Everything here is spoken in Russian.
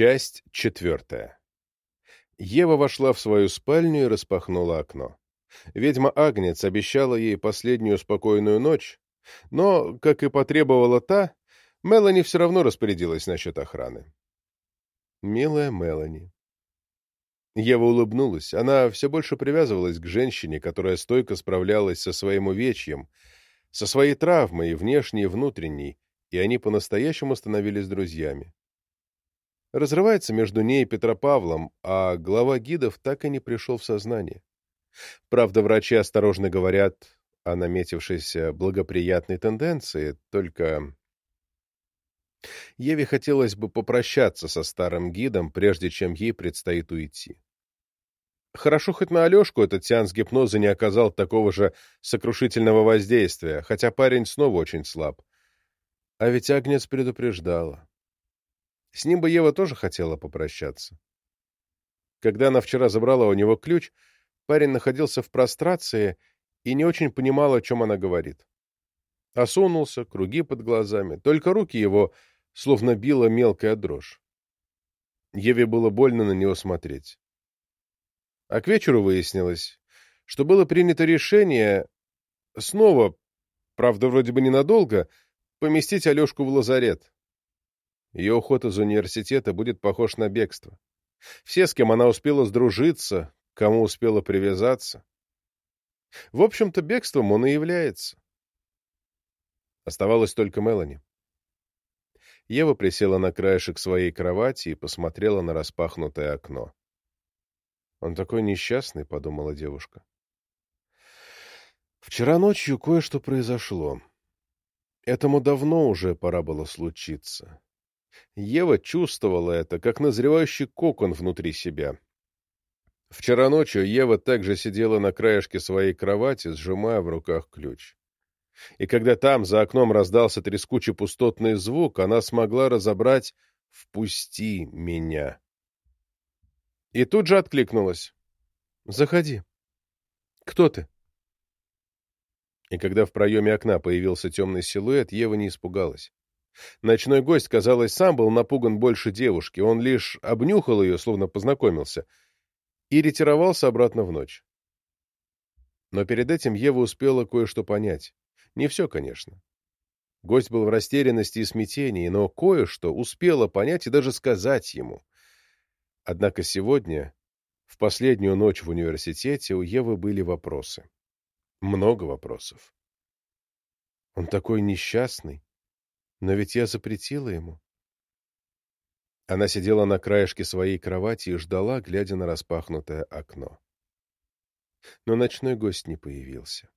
Часть четвертая. Ева вошла в свою спальню и распахнула окно. Ведьма Агнец обещала ей последнюю спокойную ночь, но, как и потребовала та, Мелани все равно распорядилась насчет охраны. Милая Мелани. Ева улыбнулась. Она все больше привязывалась к женщине, которая стойко справлялась со своим увечьем, со своей травмой, внешней и внутренней, и они по-настоящему становились друзьями. Разрывается между ней и Петропавлом, а глава гидов так и не пришел в сознание. Правда, врачи осторожно говорят о наметившейся благоприятной тенденции, только... Еве хотелось бы попрощаться со старым гидом, прежде чем ей предстоит уйти. Хорошо хоть на Алешку этот сеанс гипноза не оказал такого же сокрушительного воздействия, хотя парень снова очень слаб. А ведь Агнец предупреждала. С ним бы Ева тоже хотела попрощаться. Когда она вчера забрала у него ключ, парень находился в прострации и не очень понимал, о чем она говорит. Осунулся, круги под глазами, только руки его словно била мелкая дрожь. Еве было больно на него смотреть. А к вечеру выяснилось, что было принято решение снова, правда, вроде бы ненадолго, поместить Алешку в лазарет. Ее уход из университета будет похож на бегство. Все, с кем она успела сдружиться, кому успела привязаться. В общем-то, бегством он и является. Оставалось только Мелани. Ева присела на краешек своей кровати и посмотрела на распахнутое окно. «Он такой несчастный», — подумала девушка. «Вчера ночью кое-что произошло. Этому давно уже пора было случиться. Ева чувствовала это, как назревающий кокон внутри себя. Вчера ночью Ева также сидела на краешке своей кровати, сжимая в руках ключ. И когда там, за окном, раздался трескучий пустотный звук, она смогла разобрать «Впусти меня». И тут же откликнулась. «Заходи. Кто ты?» И когда в проеме окна появился темный силуэт, Ева не испугалась. Ночной гость, казалось, сам был напуган больше девушки, он лишь обнюхал ее, словно познакомился, и ретировался обратно в ночь. Но перед этим Ева успела кое-что понять. Не все, конечно. Гость был в растерянности и смятении, но кое-что успела понять и даже сказать ему. Однако сегодня, в последнюю ночь в университете, у Евы были вопросы. Много вопросов. Он такой несчастный. Но ведь я запретила ему. Она сидела на краешке своей кровати и ждала, глядя на распахнутое окно. Но ночной гость не появился.